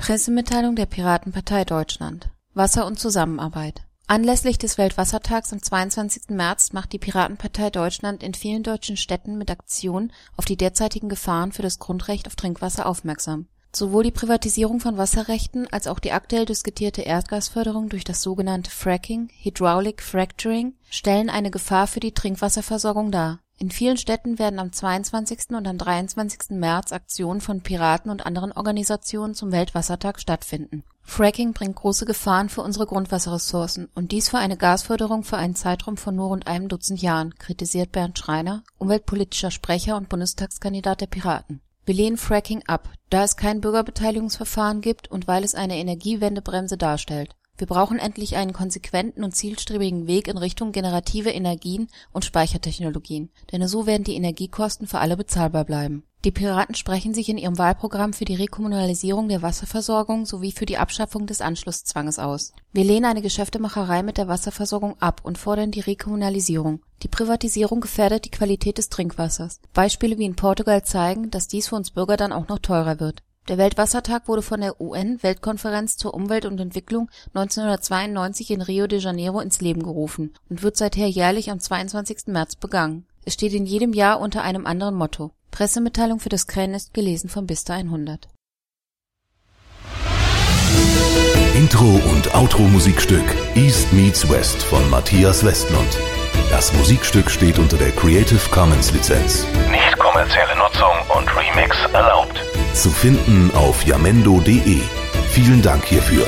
Pressemitteilung der Piratenpartei Deutschland Wasser und Zusammenarbeit Anlässlich des Weltwassertags am 22. März macht die Piratenpartei Deutschland in vielen deutschen Städten mit Aktionen auf die derzeitigen Gefahren für das Grundrecht auf Trinkwasser aufmerksam. Sowohl die Privatisierung von Wasserrechten als auch die aktuell diskutierte Erdgasförderung durch das sogenannte Fracking (Hydraulic Fracturing) stellen eine Gefahr für die Trinkwasserversorgung dar in vielen Städten werden am 22. und am 23. März Aktionen von Piraten und anderen Organisationen zum Weltwassertag stattfinden. Fracking bringt große Gefahren für unsere Grundwasserressourcen und dies für eine Gasförderung für einen Zeitraum von nur rund einem Dutzend Jahren, kritisiert Bernd Schreiner, umweltpolitischer Sprecher und Bundestagskandidat der Piraten. Wir lehnen Fracking ab, da es kein Bürgerbeteiligungsverfahren gibt und weil es eine Energiewendebremse darstellt wir brauchen endlich einen konsequenten und zielstrebigen Weg in Richtung generative Energien und Speichertechnologien, denn nur so werden die Energiekosten für alle bezahlbar bleiben. Die Piraten sprechen sich in ihrem Wahlprogramm für die Rekommunalisierung der Wasserversorgung sowie für die Abschaffung des Anschlusszwanges aus. Wir lehnen eine Geschäftemacherei mit der Wasserversorgung ab und fordern die Rekommunalisierung. Die Privatisierung gefährdet die Qualität des Trinkwassers. Beispiele wie in Portugal zeigen, dass dies für uns Bürger dann auch noch teurer wird der Weltwassertag wurde von der UN-Weltkonferenz zur Umwelt und Entwicklung 1992 in Rio de Janeiro ins Leben gerufen und wird seither jährlich am 22. März begangen. Es steht in jedem Jahr unter einem anderen Motto. Pressemitteilung für das Krähennest gelesen von Bista 100. Intro und Outro Musikstück East Meets West von Matthias Westlund. Das Musikstück steht unter der Creative Commons Lizenz. Nicht kommerzielle Nutzung und Remix erlaubt. Zu finden auf jamendo.de. Vielen Dank hierfür.